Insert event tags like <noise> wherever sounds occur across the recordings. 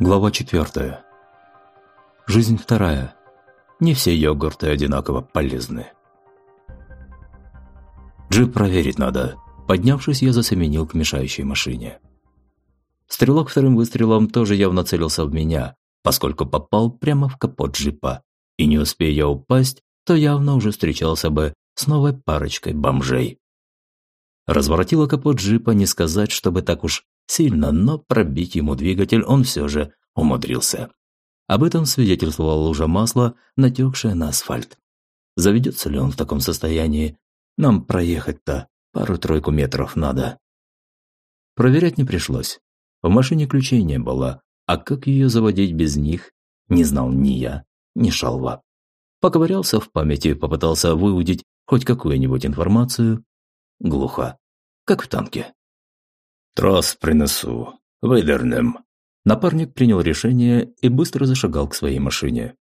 Глава 4. Жизнь вторая. Не все йогурты одинаково полезны. Джип проверить надо. Поднявшись, я засеменил к мешающей машине. Стрелок вторым выстрелом тоже явно целился в меня, поскольку попал прямо в капот джипа. И не успея я упасть, то явно уже встречался бы с новой парочкой бомжей. Разворотило капот джипа не сказать, чтобы так уж Сильно, но пробить ему двигатель он все же умудрился. Об этом свидетельствовала лужа масла, натекшая на асфальт. Заведется ли он в таком состоянии? Нам проехать-то пару-тройку метров надо. Проверять не пришлось. В машине ключей не было, а как ее заводить без них, не знал ни я, ни Шалва. Поковырялся в памяти, попытался выудить хоть какую-нибудь информацию. Глухо, как в танке. «Трос принесу. Выдернем». Напарник принял решение и быстро зашагал к своей машине.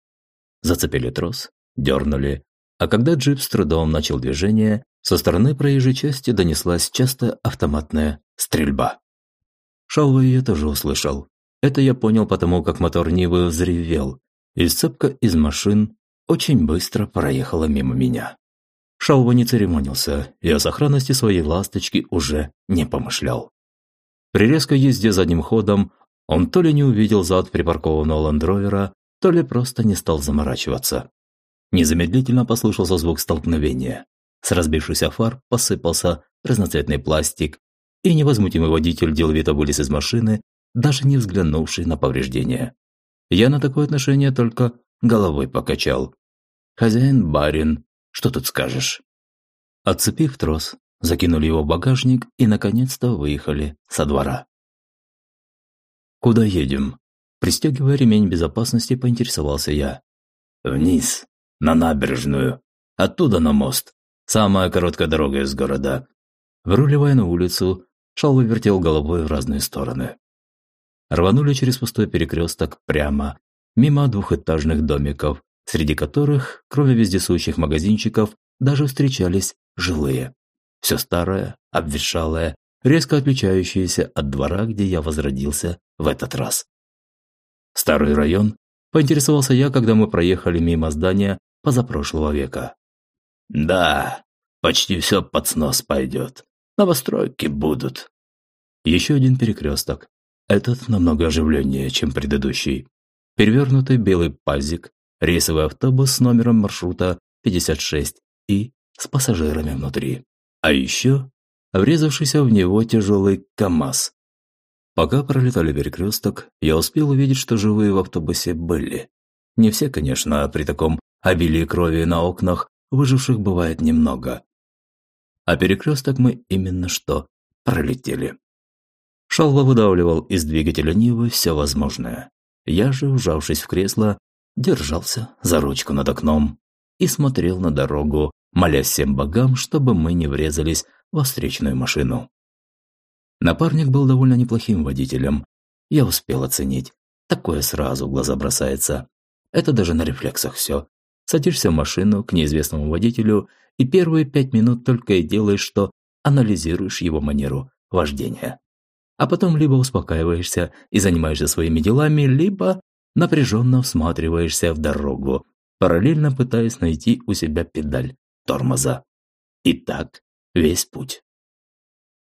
Зацепили трос, дернули, а когда джип с трудом начал движение, со стороны проезжей части донеслась часто автоматная стрельба. Шалва ее тоже услышал. Это я понял потому, как мотор Нивы взревел, и сцепка из машин очень быстро проехала мимо меня. Шалва не церемонился и о сохранности своей ласточки уже не помышлял. При резкой езде задним ходом он то ли не увидел зад припаркованного ландровера, то ли просто не стал заморачиваться. Незамедлительно послышался звук столкновения. С разбившихся фар посыпался разноцветный пластик, и невозмутимый водитель деловито вылез из машины, даже не взглянувший на повреждения. Я на такое отношение только головой покачал. «Хозяин, барин, что тут скажешь?» Отцепив трос, закинули его в багажник и, наконец-то, выехали со двора. «Куда едем?» Пристегивая ремень безопасности, поинтересовался я. «Вниз, на набережную, оттуда на мост. Самая короткая дорога из города». Выруливая на улицу, Шалва вертел головой в разные стороны. Рванули через пустой перекресток прямо, мимо двухэтажных домиков, среди которых, кроме вездесущих магазинчиков, даже встречались жилые. Все старое, обветшалое, резко отличающееся от двора, где я возродился в этот раз. Старый район, поинтересовался я, когда мы проехали мимо здания позапрошлого века. Да, почти все под снос пойдет. Новостройки будут. Еще один перекресток. Этот намного оживленнее, чем предыдущий. Перевернутый белый пазик, рейсовый автобус с номером маршрута 56 и с пассажирами внутри. А еще врезавшийся в него тяжелый КАМАЗ. Пока пролетали перекресток, я успел увидеть, что живые в автобусе были. Не все, конечно, а при таком обилии крови на окнах выживших бывает немного. А перекресток мы именно что пролетели. Шалва выдавливал из двигателя Нивы все возможное. Я же, ужавшись в кресло, держался за ручку над окном и смотрел на дорогу, молясь всем богам, чтобы мы не врезались во встречную машину. Напарник был довольно неплохим водителем. Я успел оценить. Такое сразу в глаза бросается. Это даже на рефлексах все. Садишься в машину к неизвестному водителю и первые пять минут только и делаешь, что анализируешь его манеру вождения. А потом либо успокаиваешься и занимаешься своими делами, либо напряженно всматриваешься в дорогу, параллельно пытаясь найти у себя педаль тормоза. И так весь путь.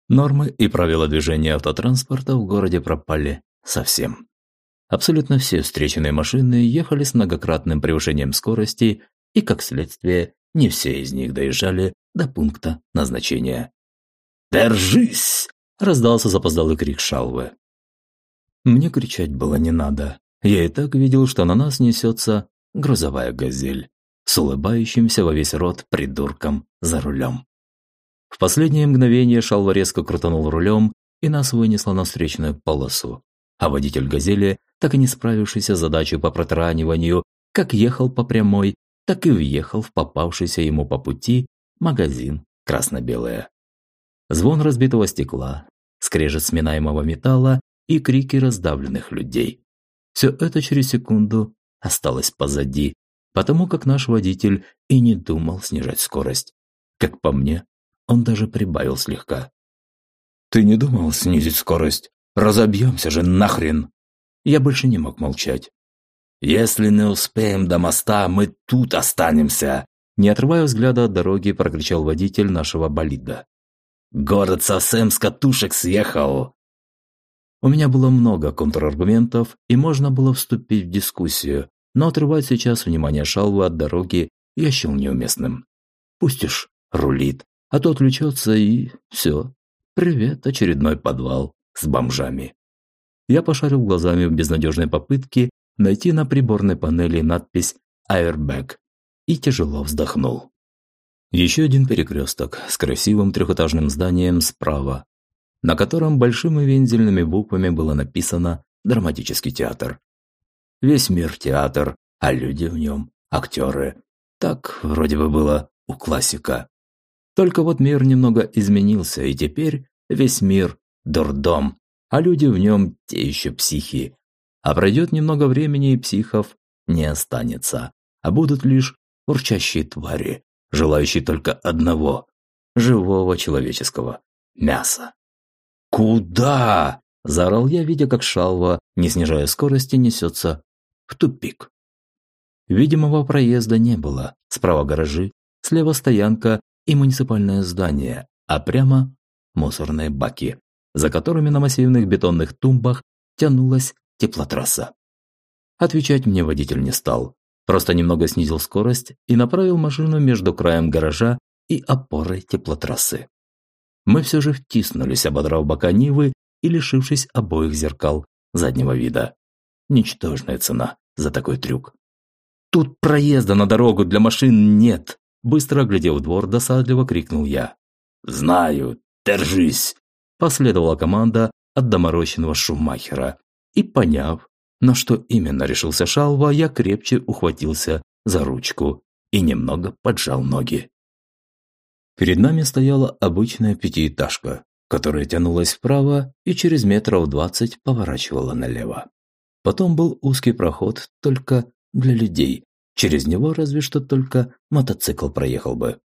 Нормы и правила движения автотранспорта в городе пропали совсем. Абсолютно все встреченные машины ехали с многократным превышением скорости, и, как следствие, не все из них доезжали до пункта назначения. «Держись!» – раздался запоздалый крик Шалвы. Мне кричать было не надо. Я и так видел, что на нас несется грузовая газель с улыбающимся во весь рот придурком за рулем. В последнее мгновение Шалва резко крутанул рулем и нас вынесло на встречную полосу. А водитель «Газели», так и не справившийся с задачей по протараниванию, как ехал по прямой, так и въехал в попавшийся ему по пути магазин красно-белое. Звон разбитого стекла, скрежет сминаемого металла и крики раздавленных людей. Все это через секунду осталось позади, потому как наш водитель и не думал снижать скорость. Как по мне, он даже прибавил слегка. «Ты не думал снизить скорость? Разобьемся же нахрен!» Я больше не мог молчать. «Если не успеем до моста, мы тут останемся!» Не отрывая взгляда от дороги, прокричал водитель нашего болида. «Город совсем с катушек съехал!» У меня было много контраргументов, и можно было вступить в дискуссию, но отрывать сейчас внимание Шалвы от дороги я счел неуместным. Пусть уж рулит, а то отвлечется и все. Привет, очередной подвал с бомжами. Я пошарил глазами в безнадежной попытке найти на приборной панели надпись «Airbag» и тяжело вздохнул. Еще один перекресток с красивым трехэтажным зданием справа, на котором большими вензельными буквами было написано «Драматический театр». Весь мир театр, а люди в нем – актеры. Так вроде бы было у классика. Только вот мир немного изменился, и теперь весь мир – дурдом, а люди в нем те еще психи. А пройдет немного времени, и психов не останется, а будут лишь урчащие твари, желающие только одного – живого человеческого мяса. «Куда?» – заорал я, видя, как шалва, не снижая скорости, несется в тупик. Видимого проезда не было. Справа гаражи, слева стоянка и муниципальное здание, а прямо мусорные баки, за которыми на массивных бетонных тумбах тянулась теплотрасса. Отвечать мне водитель не стал, просто немного снизил скорость и направил машину между краем гаража и опорой теплотрассы. Мы все же втиснулись, ободрав бока Нивы и лишившись обоих зеркал заднего вида. Ничтожная цена за такой трюк. «Тут проезда на дорогу для машин нет!» Быстро оглядев двор, досадливо крикнул я. «Знаю, держись!» Последовала команда от доморощенного Шумахера. И поняв, на что именно решился Шалва, я крепче ухватился за ручку и немного поджал ноги. Перед нами стояла обычная пятиэтажка, которая тянулась вправо и через метров двадцать поворачивала налево. Потом был узкий проход только для людей. Через него разве что только мотоцикл проехал бы.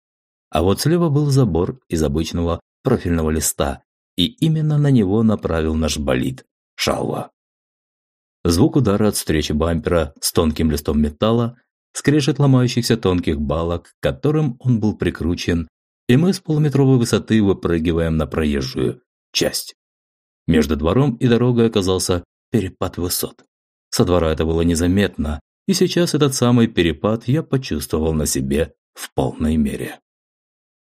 А вот слева был забор из обычного профильного листа, и именно на него направил наш болид – Шалва. Звук удара от встречи бампера с тонким листом металла, скрежет ломающихся тонких балок, к которым он был прикручен, и мы с полуметровой высоты выпрыгиваем на проезжую часть. Между двором и дорогой оказался перепад высот. Со двора это было незаметно, и сейчас этот самый перепад я почувствовал на себе в полной мере.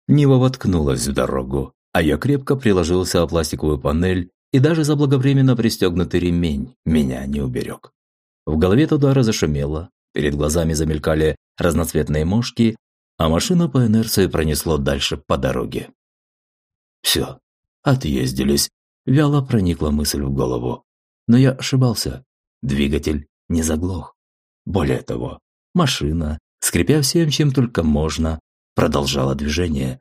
Нива воткнулась в дорогу, а я крепко приложился о пластиковую панель, и даже заблаговременно пристегнутый ремень меня не уберег. В голове туда зашумело, перед глазами замелькали разноцветные мошки, а машина по инерции пронесло дальше по дороге. Все, отъездились, вяло проникла мысль в голову. Но я ошибался. Двигатель не заглох. Более того, машина, скрипя всем, чем только можно, продолжала движение.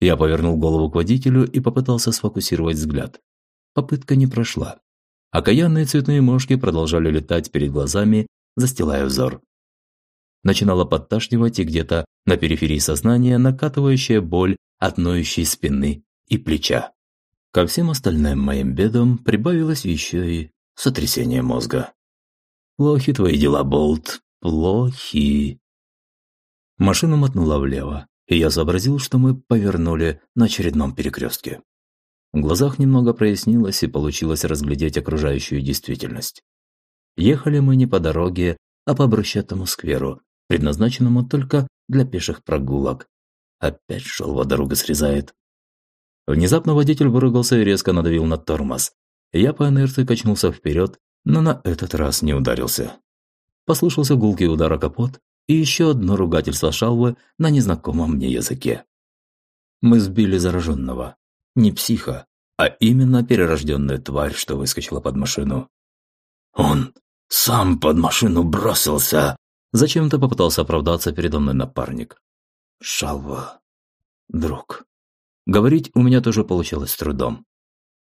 Я повернул голову к водителю и попытался сфокусировать взгляд. Попытка не прошла. Окаянные цветные мошки продолжали летать перед глазами, застилая взор. Начинало подташнивать и где-то на периферии сознания накатывающая боль от ноющей спины и плеча. Ко всем остальным моим бедам прибавилось еще и сотрясение мозга. Плохи твои дела, Болт, плохи. Машина мотнула влево, и я сообразил, что мы повернули на очередном перекрестке. В глазах немного прояснилось и получилось разглядеть окружающую действительность. Ехали мы не по дороге, а по брусчатому скверу, предназначенному только для пеших прогулок. Опять шел дорога срезает. Внезапно водитель выругался и резко надавил на тормоз. Я по инерции качнулся вперед, но на этот раз не ударился. Послышался гулкий удар о капот и еще одно ругательство шалвы на незнакомом мне языке. Мы сбили зараженного. Не психа, а именно перерожденная тварь, что выскочила под машину. «Он сам под машину бросился!» Зачем-то попытался оправдаться передо мной напарник. «Шалва, друг». Говорить у меня тоже получалось с трудом.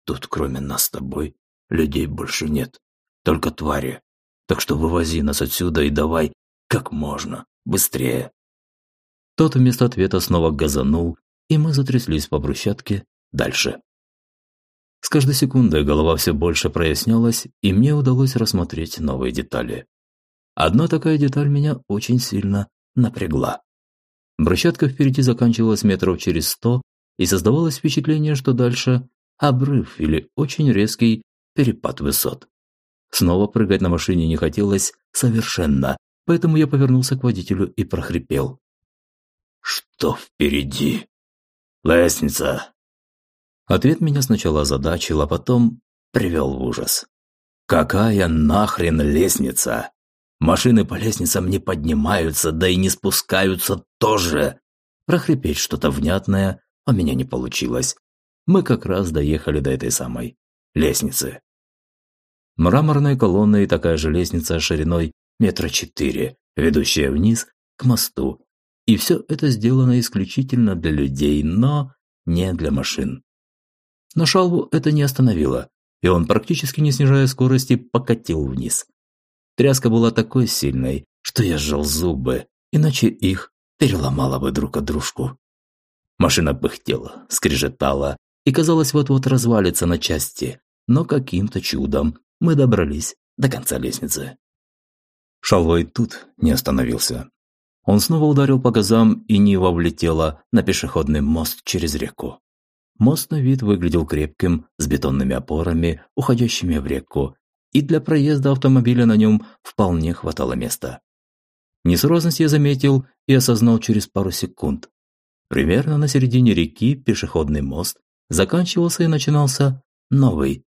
Тут кроме нас с тобой людей больше нет. Только твари. Так что вывози нас отсюда и давай как можно быстрее. Тот вместо ответа снова газанул, и мы затряслись по брусчатке дальше. С каждой секундой голова все больше прояснялась, и мне удалось рассмотреть новые детали. Одна такая деталь меня очень сильно напрягла. Брусчатка впереди заканчивалась метров через сто, и создавалось впечатление, что дальше обрыв или очень резкий перепад высот. Снова прыгать на машине не хотелось совершенно, поэтому я повернулся к водителю и прохрипел. «Что впереди?» «Лестница!» Ответ меня сначала озадачил, а потом привел в ужас. «Какая нахрен лестница? Машины по лестницам не поднимаются, да и не спускаются тоже!» Прохрипеть что-то внятное у меня не получилось. Мы как раз доехали до этой самой лестницы. Мраморная колонна и такая же лестница шириной метра четыре, ведущая вниз к мосту. И все это сделано исключительно для людей, но не для машин. Но Шалву это не остановило, и он, практически не снижая скорости, покатил вниз. Тряска была такой сильной, что я сжал зубы, иначе их переломала бы друг от дружку. Машина пыхтела, скрежетала и, казалось, вот-вот развалится на части, но каким-то чудом мы добрались до конца лестницы. Шалвой тут не остановился. Он снова ударил по газам, и Нива влетела на пешеходный мост через реку. Мост на вид выглядел крепким, с бетонными опорами, уходящими в реку, и для проезда автомобиля на нем вполне хватало места. Несуразность я заметил и осознал через пару секунд. Примерно на середине реки пешеходный мост заканчивался и начинался новый,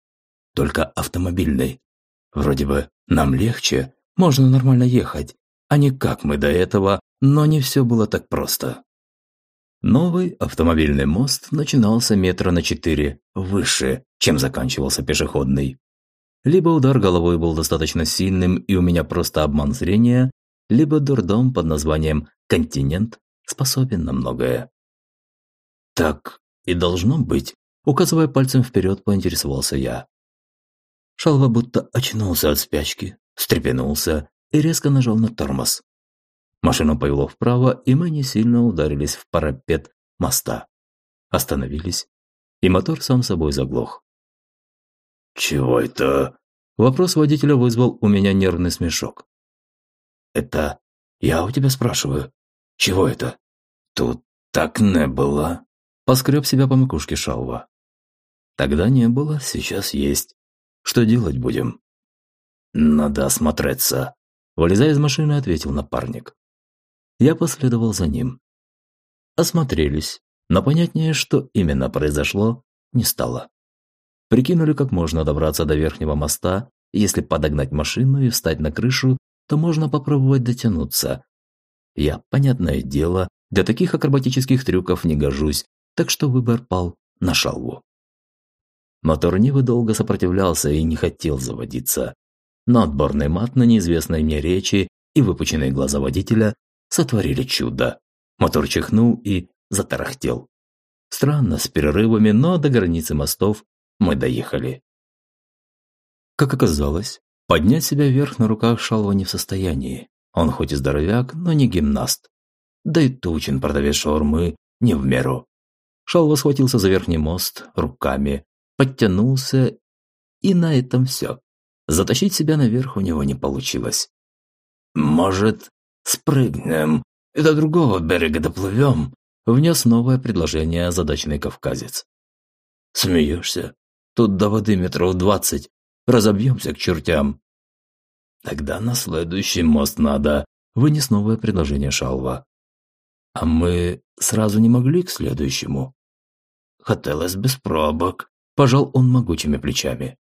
только автомобильный. Вроде бы нам легче, можно нормально ехать, а не как мы до этого, но не все было так просто. Новый автомобильный мост начинался метра на четыре выше, чем заканчивался пешеходный. Либо удар головой был достаточно сильным и у меня просто обман зрения, либо дурдом под названием «Континент» способен на многое. «Так и должно быть», – указывая пальцем вперед, поинтересовался я. Шалва будто очнулся от спячки, встрепенулся и резко нажал на тормоз. Машина повело вправо, и мы не сильно ударились в парапет моста. Остановились, и мотор сам собой заглох. «Чего это?» Вопрос водителя вызвал у меня нервный смешок. «Это я у тебя спрашиваю. Чего это? Тут так не было». Поскреб себя по макушке Шалва. «Тогда не было, сейчас есть. Что делать будем?» «Надо осмотреться», – вылезая из машины, ответил напарник. Я последовал за ним. Осмотрелись, но понятнее, что именно произошло, не стало. Прикинули, как можно добраться до верхнего моста, если подогнать машину и встать на крышу, то можно попробовать дотянуться. Я, понятное дело, для таких акробатических трюков не гожусь, так что выбор пал на шалву. Мотор Нивы долго сопротивлялся и не хотел заводиться. Но отборный мат на неизвестной мне речи и выпученные глаза водителя сотворили чудо. Мотор чихнул и затарахтел. Странно, с перерывами, но до границы мостов мы доехали. Как оказалось, поднять себя вверх на руках Шалва не в состоянии. Он хоть и здоровяк, но не гимнаст. Да и Тучин, продавец шаурмы, не в меру. Шалва схватился за верхний мост руками, подтянулся, и на этом все. Затащить себя наверх у него не получилось. «Может, «Спрыгнем и до другого берега доплывем», – внес новое предложение озадаченный кавказец. «Смеешься? Тут до воды метров двадцать. Разобьемся к чертям». «Тогда на следующий мост надо», – вынес новое предложение Шалва. «А мы сразу не могли к следующему?» «Хотелось без пробок», – пожал он могучими плечами.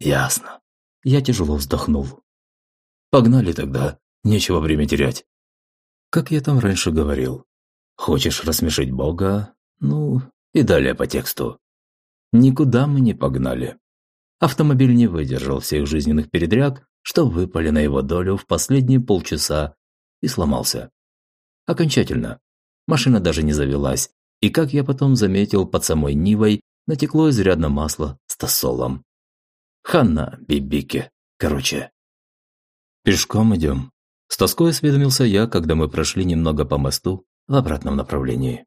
«Ясно». Я тяжело вздохнул. «Погнали тогда», Нечего время терять. Как я там раньше говорил, хочешь рассмешить Бога? Ну, и далее по тексту. Никуда мы не погнали. Автомобиль не выдержал всех жизненных передряг, что выпали на его долю в последние полчаса и сломался. Окончательно. Машина даже не завелась, и, как я потом заметил, под самой Нивой натекло изрядно масло с тосолом. Ханна, бибики, короче. Пешком идем, с тоской осведомился я, когда мы прошли немного по мосту в обратном направлении.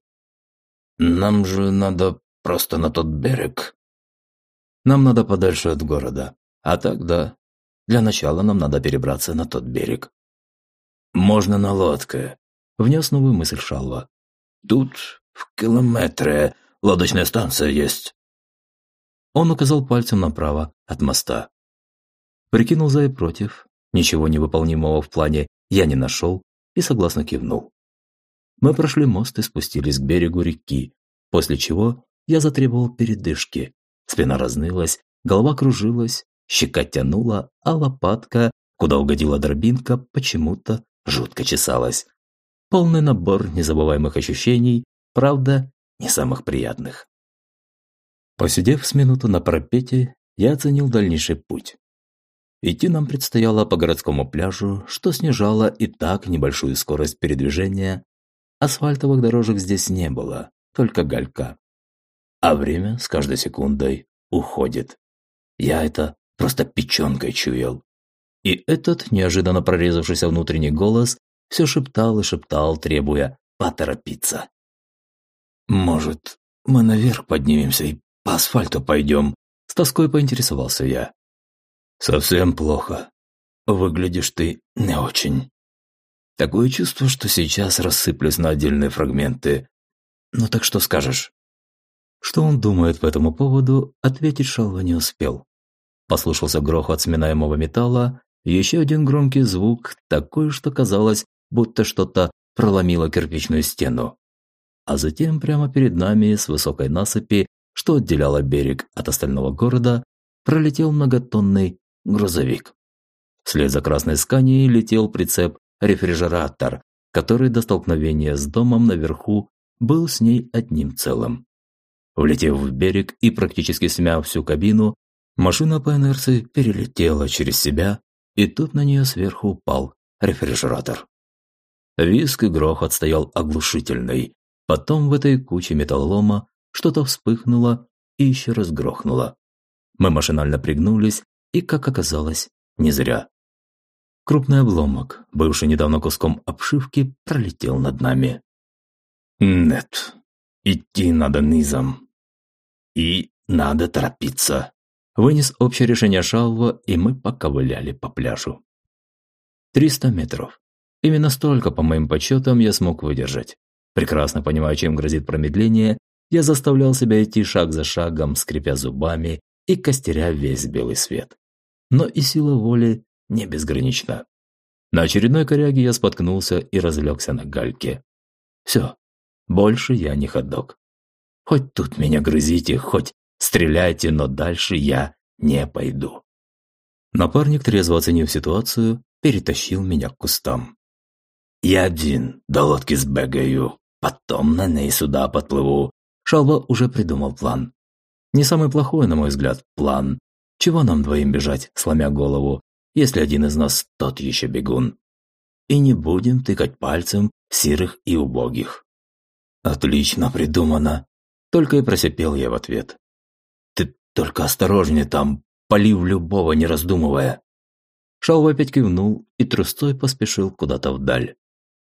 «Нам же надо просто на тот берег». Нам надо подальше от города. А тогда, для начала нам надо перебраться на тот берег. Можно на лодке, внес новую мысль Шалва. Тут в километре лодочная станция есть. Он указал пальцем направо от моста. Прикинул за и против. Ничего невыполнимого в плане я не нашел и согласно кивнул. Мы прошли мост и спустились к берегу реки, после чего я затребовал передышки. Спина разнылась, голова кружилась, щека тянула, а лопатка, куда угодила дробинка, почему-то жутко чесалась. Полный набор незабываемых ощущений, правда, не самых приятных. Посидев с минуту на пропете, я оценил дальнейший путь. Идти нам предстояло по городскому пляжу, что снижало и так небольшую скорость передвижения. Асфальтовых дорожек здесь не было, только галька. А время с каждой секундой уходит. Я это просто печенкой чуял. И этот неожиданно прорезавшийся внутренний голос все шептал и шептал, требуя поторопиться. «Может, мы наверх поднимемся и по асфальту пойдем?» С тоской поинтересовался я. Совсем плохо. Выглядишь ты не очень. Такое чувство, что сейчас рассыплюсь на отдельные фрагменты. Ну так что скажешь? Что он думает по этому поводу, ответить Шалва не успел. Послышался грохот сминаемого металла, еще один громкий звук, такой, что казалось, будто что-то проломило кирпичную стену. А затем прямо перед нами с высокой насыпи, что отделяло берег от остального города, пролетел многотонный грузовик. Вслед за красной сканией летел прицеп-рефрижератор, который до столкновения с домом наверху был с ней одним целым. Влетев в берег и практически смяв всю кабину, машина по инерции перелетела через себя, и тут на нее сверху упал рефрижератор. Виск и грохот стоял оглушительный. Потом в этой куче металлолома что-то вспыхнуло и еще раз грохнуло. Мы машинально пригнулись и, как оказалось, не зря. Крупный обломок, бывший недавно куском обшивки, пролетел над нами. «Нет, идти надо низом. И надо торопиться», вынес общее решение Шалва, и мы поковыляли по пляжу. Триста метров. Именно столько, по моим подсчетам, я смог выдержать. Прекрасно понимая, чем грозит промедление, я заставлял себя идти шаг за шагом, скрипя зубами и костеря весь белый свет но и сила воли не безгранична. На очередной коряге я споткнулся и разлегся на гальке. Все, больше я не ходок. Хоть тут меня грызите, хоть стреляйте, но дальше я не пойду. Напарник, трезво оценив ситуацию, перетащил меня к кустам. «Я один до лодки сбегаю, потом на ней сюда подплыву». Шалва уже придумал план. Не самый плохой, на мой взгляд, план, чего нам двоим бежать, сломя голову, если один из нас тот еще бегун? И не будем тыкать пальцем сирых и убогих. Отлично придумано. Только и просипел я в ответ. Ты только осторожнее там, полив любого, не раздумывая. Шалва опять кивнул и трустой поспешил куда-то вдаль.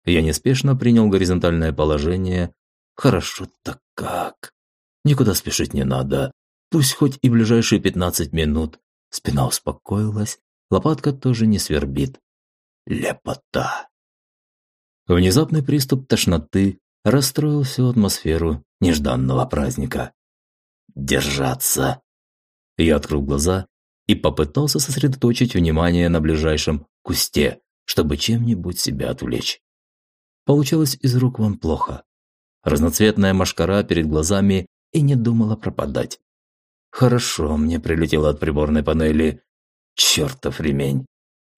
Я неспешно принял горизонтальное положение. Хорошо-то как. Никуда спешить не надо. Пусть хоть и ближайшие 15 минут. Спина успокоилась, лопатка тоже не свербит. Лепота. Внезапный приступ тошноты расстроил всю атмосферу нежданного праздника. «Держаться!» Я открыл глаза и попытался сосредоточить внимание на ближайшем кусте, чтобы чем-нибудь себя отвлечь. Получалось из рук вон плохо. Разноцветная машкара перед глазами и не думала пропадать. Хорошо мне прилетело от приборной панели. Чертов ремень.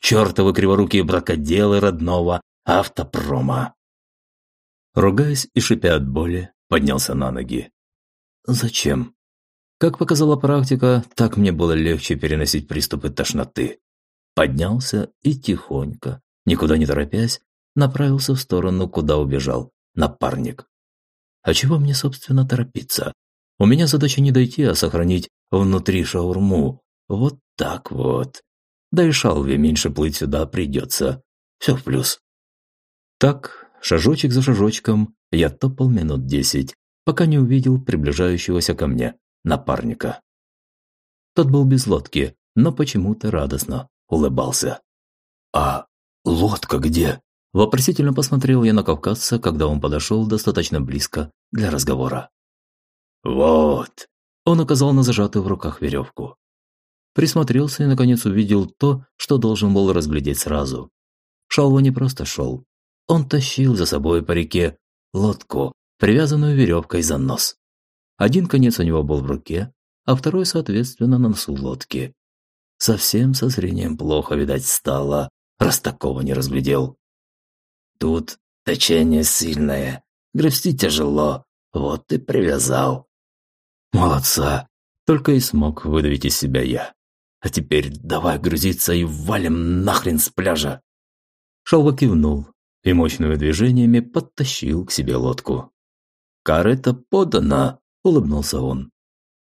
Чертовы криворукие бракоделы родного автопрома. Ругаясь и шипя от боли, поднялся на ноги. Зачем? Как показала практика, так мне было легче переносить приступы тошноты. Поднялся и тихонько, никуда не торопясь, направился в сторону, куда убежал напарник. А чего мне, собственно, торопиться? У меня задача не дойти, а сохранить внутри шаурму. Вот так вот. Да и шалве меньше плыть сюда придется. Все в плюс. Так, шажочек за шажочком, я топал минут десять, пока не увидел приближающегося ко мне напарника. Тот был без лодки, но почему-то радостно улыбался. «А лодка где?» Вопросительно посмотрел я на кавказца, когда он подошел достаточно близко для разговора. «Вот!» Он указал на зажатую в руках веревку. Присмотрелся и, наконец, увидел то, что должен был разглядеть сразу. Шалва не просто шел. Он тащил за собой по реке лодку, привязанную веревкой за нос. Один конец у него был в руке, а второй, соответственно, на носу лодки. Совсем со зрением плохо, видать, стало, раз такого не разглядел. Тут течение сильное, гребсти тяжело, вот и привязал. Молодца, только и смог выдавить из себя я. А теперь давай грузиться и валим нахрен с пляжа. Шалва кивнул и мощными движениями подтащил к себе лодку. «Карета подана!» – улыбнулся он.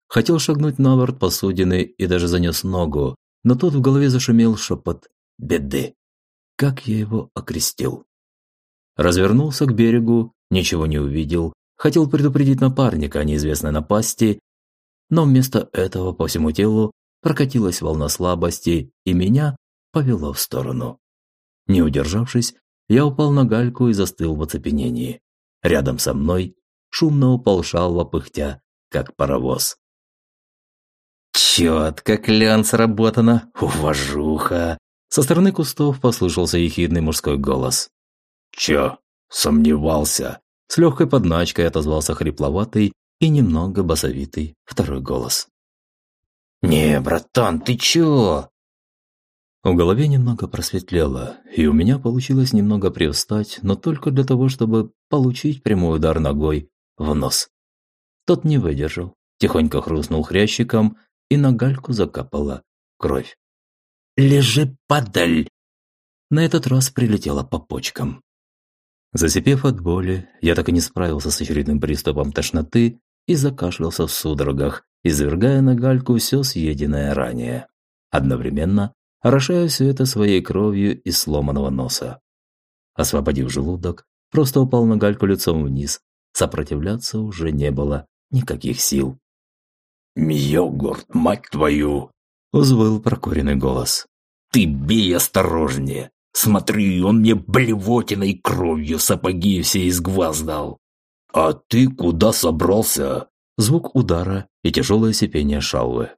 Хотел шагнуть на борт посудины и даже занес ногу, но тут в голове зашумел шепот «Беды!» Как я его окрестил? Развернулся к берегу, ничего не увидел, хотел предупредить напарника о неизвестной напасти, но вместо этого по всему телу прокатилась волна слабости и меня повело в сторону. Не удержавшись, я упал на гальку и застыл в оцепенении. Рядом со мной шумно упал шалва пыхтя, как паровоз. «Чётко, клен сработано! Уважуха!» Со стороны кустов послышался ехидный мужской голос. «Чё, сомневался?» С легкой подначкой отозвался хрипловатый и немного басовитый второй голос. «Не, братан, ты чё?» В голове немного просветлело, и у меня получилось немного привстать, но только для того, чтобы получить прямой удар ногой в нос. Тот не выдержал, тихонько хрустнул хрящиком, и на гальку закапала кровь. «Лежи, падаль!» На этот раз прилетела по почкам. Засипев от боли, я так и не справился с очередным приступом тошноты и закашлялся в судорогах, извергая на гальку все съеденное ранее. Одновременно орошая все это своей кровью из сломанного носа. Освободив желудок, просто упал на гальку лицом вниз. Сопротивляться уже не было никаких сил. «Йогурт, мать твою!» – узвыл прокуренный голос. «Ты бей осторожнее! Смотри, он мне блевотиной кровью сапоги все изгваздал. А ты куда собрался? Звук удара и тяжелое сипение шалвы.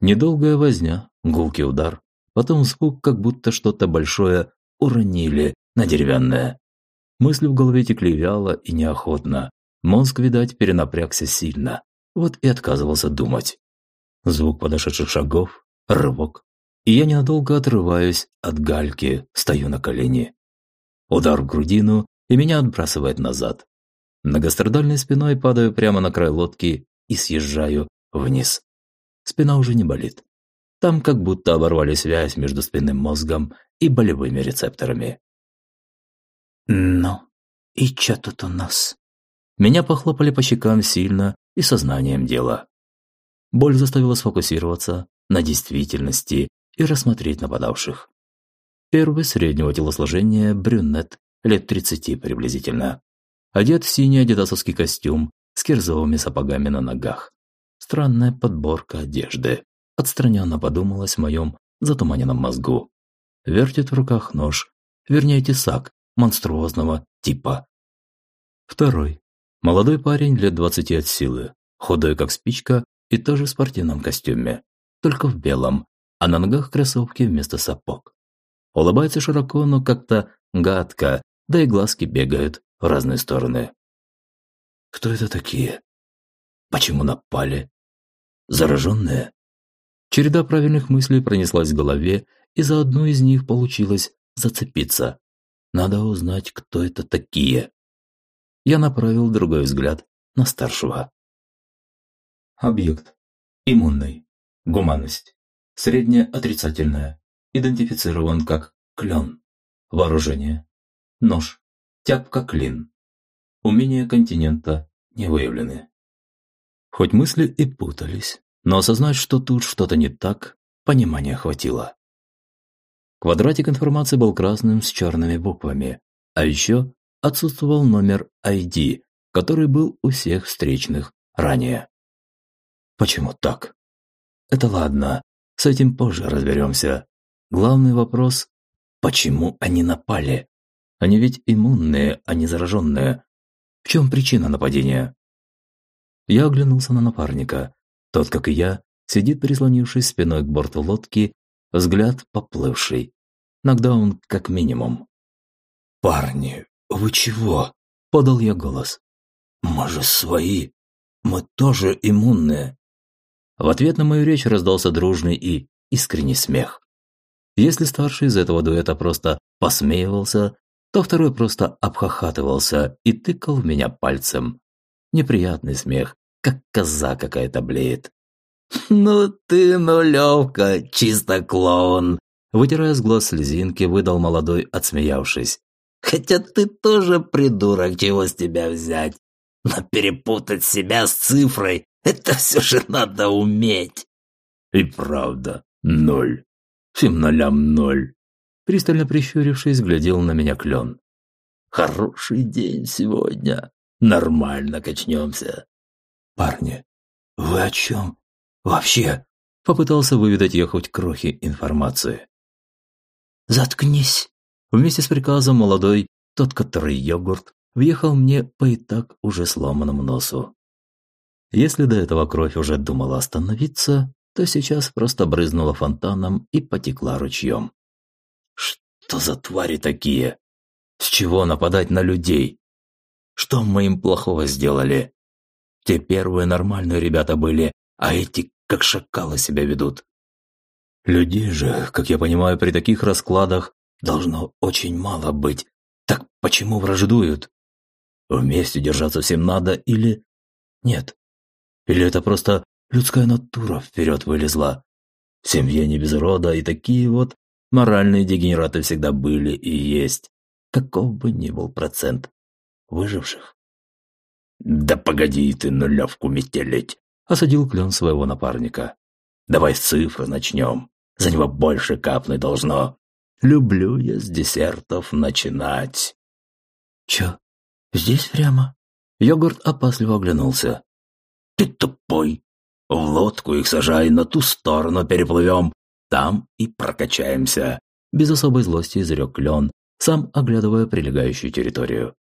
Недолгая возня, гулкий удар, потом звук, как будто что-то большое уронили на деревянное. Мысли в голове текли вяло и неохотно. Мозг, видать, перенапрягся сильно. Вот и отказывался думать. Звук подошедших шагов, рывок, и я ненадолго отрываюсь от гальки, стою на колени. Удар в грудину, и меня отбрасывает назад. Многострадальной спиной падаю прямо на край лодки и съезжаю вниз. Спина уже не болит. Там как будто оборвали связь между спинным мозгом и болевыми рецепторами. «Ну, и чё тут у нас?» Меня похлопали по щекам сильно и сознанием дела. Боль заставила сфокусироваться на действительности и рассмотреть нападавших. Первый среднего телосложения брюнет, лет 30 приблизительно. Одет в синий адидасовский костюм с кирзовыми сапогами на ногах. Странная подборка одежды. Отстраненно подумалось в моем затуманенном мозгу. Вертит в руках нож, вернее тесак, монструозного типа. Второй. Молодой парень лет 20 от силы, худой как спичка и тоже в спортивном костюме, только в белом, а на ногах кроссовки вместо сапог. Улыбается широко, но как-то гадко, да и глазки бегают в разные стороны. Кто это такие? Почему напали? Зараженные? Череда правильных мыслей пронеслась в голове, и за одну из них получилось зацепиться. Надо узнать, кто это такие. Я направил другой взгляд на старшего. Объект. Иммунный. Гуманность. Среднее отрицательное. Идентифицирован как клен. Вооружение. Нож. Тяпка клин. Умения континента не выявлены. Хоть мысли и путались, но осознать, что тут что-то не так, понимания хватило. Квадратик информации был красным с черными буквами, а еще отсутствовал номер ID, который был у всех встречных ранее. Почему так? Это ладно, с этим позже разберемся. Главный вопрос – почему они напали? Они ведь иммунные, а не зараженные. В чем причина нападения? Я оглянулся на напарника. Тот, как и я, сидит прислонившись спиной к борту лодки, взгляд поплывший. Иногда он как минимум. «Парни, вы чего?» – подал я голос. «Мы же свои. Мы тоже иммунные». В ответ на мою речь раздался дружный и искренний смех. Если старший из этого дуэта просто посмеивался, то второй просто обхахатывался и тыкал в меня пальцем. Неприятный смех, как коза какая-то блеет. <laughs> «Ну ты нулевка, чисто клоун!» Вытирая с глаз слезинки, выдал молодой, отсмеявшись. «Хотя ты тоже придурок, чего с тебя взять? Но перепутать себя с цифрой – это все же надо уметь!» «И правда, ноль. Всем нолям ноль!» Пристально прищурившись, глядел на меня клен. «Хороший день сегодня. Нормально качнемся». «Парни, вы о чем? Вообще?» Попытался выведать я хоть крохи информации. «Заткнись!» Вместе с приказом молодой, тот, который йогурт, въехал мне по и так уже сломанному носу. Если до этого кровь уже думала остановиться, то сейчас просто брызнула фонтаном и потекла ручьем. Что за твари такие? С чего нападать на людей? Что мы им плохого сделали? Те первые нормальные ребята были, а эти как шакалы себя ведут. Людей же, как я понимаю, при таких раскладах должно очень мало быть. Так почему враждуют? Вместе держаться всем надо или... Нет. Или это просто людская натура вперед вылезла? В семье не без рода, и такие вот моральные дегенераты всегда были и есть. Каков бы ни был процент выживших. «Да погоди ты нулевку метелить!» – осадил клен своего напарника. «Давай с цифры начнем. За него больше капнуть должно. Люблю я с десертов начинать». «Чё, здесь прямо?» Йогурт опасливо оглянулся. «Ты тупой! В лодку их сажай, на ту сторону переплывем. Там и прокачаемся!» Без особой злости изрек клен, сам оглядывая прилегающую территорию.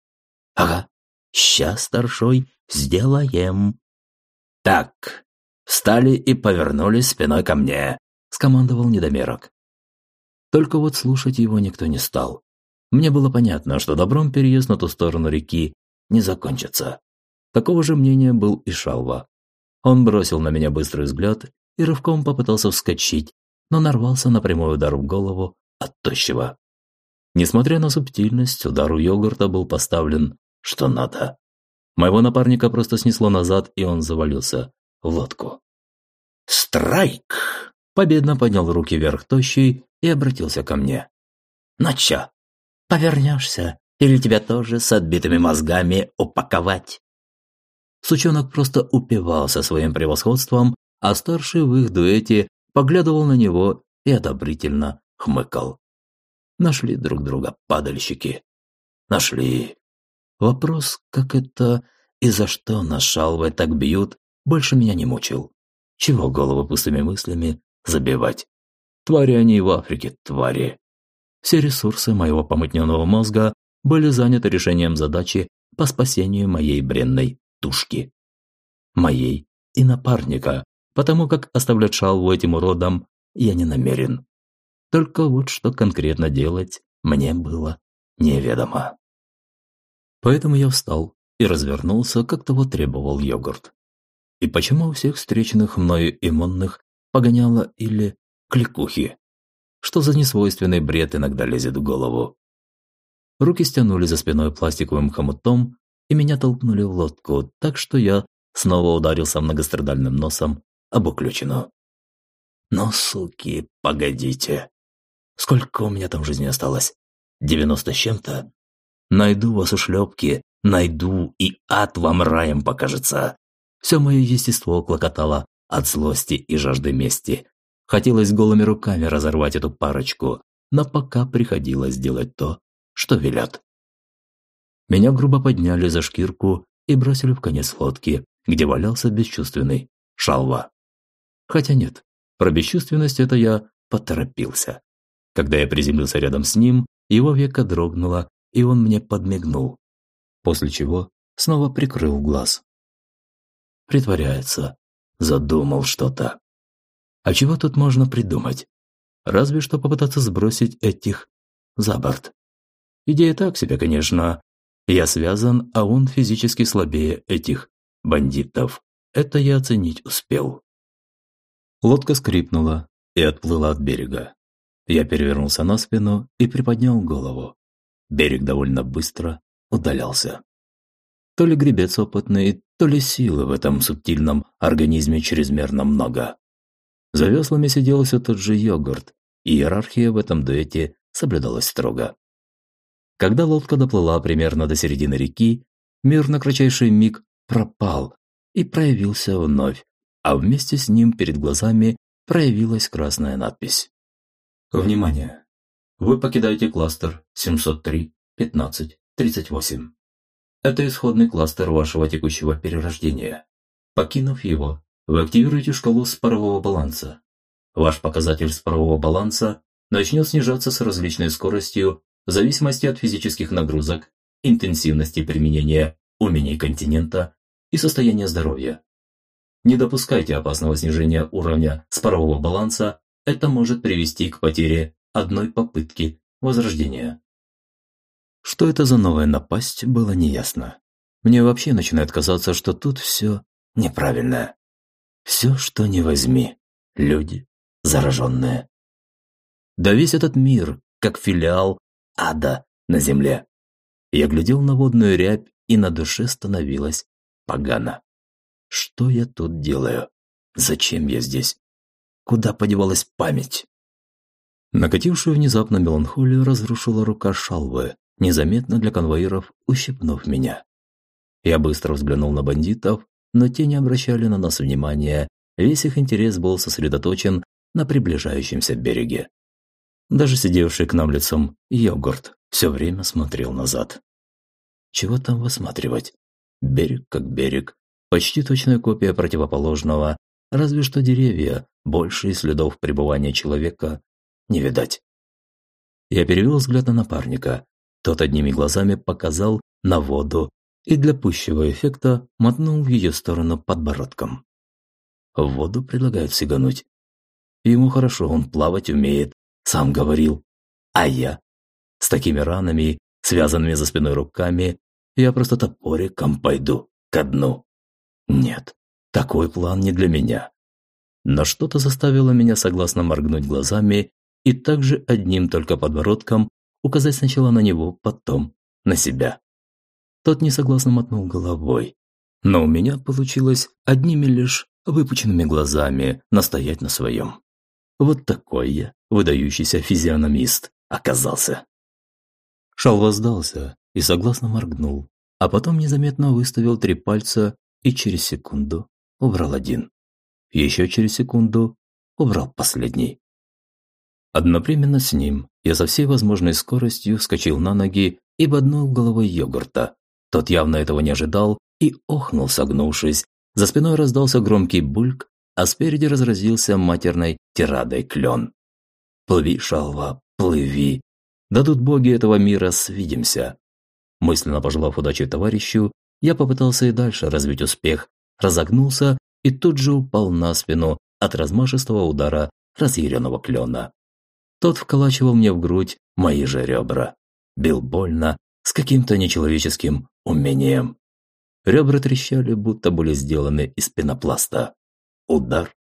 «Ага, сейчас, старшой, сделаем!» «Так, встали и повернулись спиной ко мне», – скомандовал недомерок. Только вот слушать его никто не стал. Мне было понятно, что добром переезд на ту сторону реки не закончится. Такого же мнения был и Шалва. Он бросил на меня быстрый взгляд и рывком попытался вскочить, но нарвался на прямой удар в голову от тощего. Несмотря на субтильность, удар у йогурта был поставлен что надо. Моего напарника просто снесло назад, и он завалился в лодку. «Страйк!» – победно поднял руки вверх тощий и обратился ко мне. «Ну чё, повернешься? Или тебя тоже с отбитыми мозгами упаковать?» Сучонок просто упивался своим превосходством, а старший в их дуэте поглядывал на него и одобрительно хмыкал. Нашли друг друга падальщики. Нашли. Вопрос, как это и за что нас шалвы так бьют, больше меня не мучил. Чего голову пустыми мыслями забивать? Твари они в Африке, твари. Все ресурсы моего помутненного мозга были заняты решением задачи по спасению моей бренной тушки. Моей и напарника, потому как оставлять шалву этим уродам я не намерен. Только вот что конкретно делать мне было неведомо. Поэтому я встал и развернулся, как того требовал йогурт. И почему у всех встреченных мною иммунных погоняло или кликухи? Что за несвойственный бред иногда лезет в голову? Руки стянули за спиной пластиковым хомутом и меня толкнули в лодку, так что я снова ударился многострадальным носом об уключину. Но, суки, погодите. Сколько у меня там жизни осталось? Девяносто с чем-то? Найду вас у шлепки, найду, и ад вам раем покажется. Все мое естество клокотало от злости и жажды мести. Хотелось голыми руками разорвать эту парочку, но пока приходилось делать то, что велят. Меня грубо подняли за шкирку и бросили в конец лодки, где валялся бесчувственный шалва. Хотя нет, Про бесчувственность это я поторопился. Когда я приземлился рядом с ним, его века дрогнуло, и он мне подмигнул. После чего снова прикрыл глаз. Притворяется. Задумал что-то. А чего тут можно придумать? Разве что попытаться сбросить этих за борт. Идея так себе, конечно. Я связан, а он физически слабее этих бандитов. Это я оценить успел. Лодка скрипнула и отплыла от берега. Я перевернулся на спину и приподнял голову. Берег довольно быстро удалялся. То ли гребец опытный, то ли силы в этом субтильном организме чрезмерно много. За веслами сидел все тот же йогурт, и иерархия в этом дуэте соблюдалась строго. Когда лодка доплыла примерно до середины реки, мир на кратчайший миг пропал и проявился вновь, а вместе с ним перед глазами проявилась красная надпись. Внимание! Вы покидаете кластер 703-15-38. Это исходный кластер вашего текущего перерождения. Покинув его, вы активируете шкалу спорового баланса. Ваш показатель спорового баланса начнет снижаться с различной скоростью в зависимости от физических нагрузок, интенсивности применения умений континента и состояния здоровья. Не допускайте опасного снижения уровня спорового баланса, это может привести к потере одной попытки возрождения. Что это за новая напасть, было неясно. Мне вообще начинает казаться, что тут все неправильно. Все, что не возьми. Люди, зараженные. Да весь этот мир, как филиал ада на земле. Я глядел на водную рябь, и на душе становилось погано. Что я тут делаю? Зачем я здесь? Куда подевалась память? Накатившую внезапно меланхолию разрушила рука шалвы, незаметно для конвоиров ущипнув меня. Я быстро взглянул на бандитов, но те не обращали на нас внимания, весь их интерес был сосредоточен на приближающемся береге. Даже сидевший к нам лицом йогурт все время смотрел назад. Чего там высматривать? Берег как берег, почти точная копия противоположного, разве что деревья, больше следов пребывания человека не видать. Я перевел взгляд на напарника. Тот одними глазами показал на воду и для пущего эффекта мотнул в ее сторону подбородком. В воду предлагают сигануть. Ему хорошо, он плавать умеет, сам говорил. А я? С такими ранами, связанными за спиной руками, я просто топориком пойду ко дну. Нет, такой план не для меня. Но что-то заставило меня согласно моргнуть глазами и также одним только подбородком указать сначала на него, потом на себя. Тот несогласно мотнул головой. Но у меня получилось одними лишь выпученными глазами настоять на своем. Вот такой я, выдающийся физиономист, оказался. Шалва сдался и согласно моргнул, а потом незаметно выставил три пальца и через секунду убрал один. Еще через секунду убрал последний. Одновременно с ним я со всей возможной скоростью вскочил на ноги и боднул головой йогурта. Тот явно этого не ожидал и охнул, согнувшись. За спиной раздался громкий бульк, а спереди разразился матерной тирадой клен. «Плыви, шалва, плыви! Да тут боги этого мира свидимся!» Мысленно пожелав удачи товарищу, я попытался и дальше развить успех, разогнулся и тут же упал на спину от размашистого удара разъяренного клена. Тот вколачивал мне в грудь мои же ребра. Бил больно, с каким-то нечеловеческим умением. Ребра трещали, будто были сделаны из пенопласта. Удар.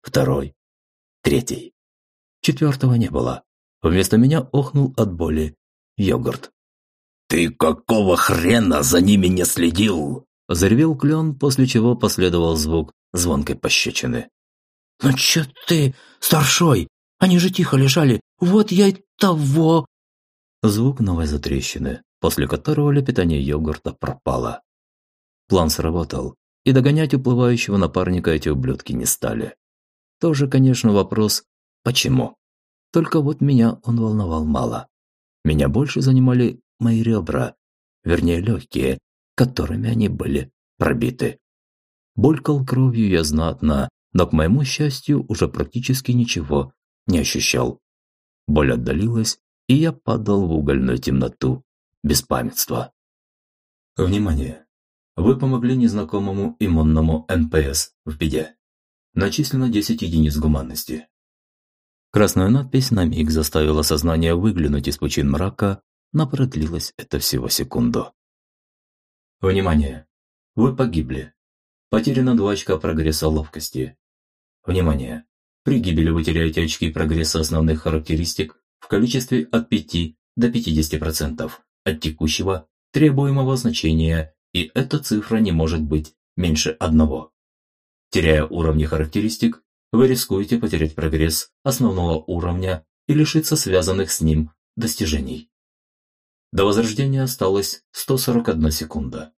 Второй. Третий. Четвертого не было. Вместо меня охнул от боли йогурт. «Ты какого хрена за ними не следил?» Заревел клен, после чего последовал звук звонкой пощечины. «Ну чё ты, старшой? Они же тихо лежали. Вот я и того...» Звук новой затрещины, после которого лепетание йогурта пропало. План сработал, и догонять уплывающего напарника эти ублюдки не стали. Тоже, конечно, вопрос «почему?». Только вот меня он волновал мало. Меня больше занимали мои ребра, вернее легкие, которыми они были пробиты. Булькал кровью я знатно, но, к моему счастью, уже практически ничего не ощущал. Боль отдалилась, и я падал в угольную темноту беспамятства. Внимание! Вы помогли незнакомому иммунному НПС в беде. Начислено 10 единиц гуманности. Красная надпись на миг заставила сознание выглянуть из пучин мрака, но продлилось это всего секунду. Внимание! Вы погибли. Потеряно 2 очка прогресса ловкости. Внимание! При гибели вы теряете очки прогресса основных характеристик в количестве от 5 до 50% от текущего требуемого значения, и эта цифра не может быть меньше одного. Теряя уровни характеристик, вы рискуете потерять прогресс основного уровня и лишиться связанных с ним достижений. До возрождения осталось 141 секунда.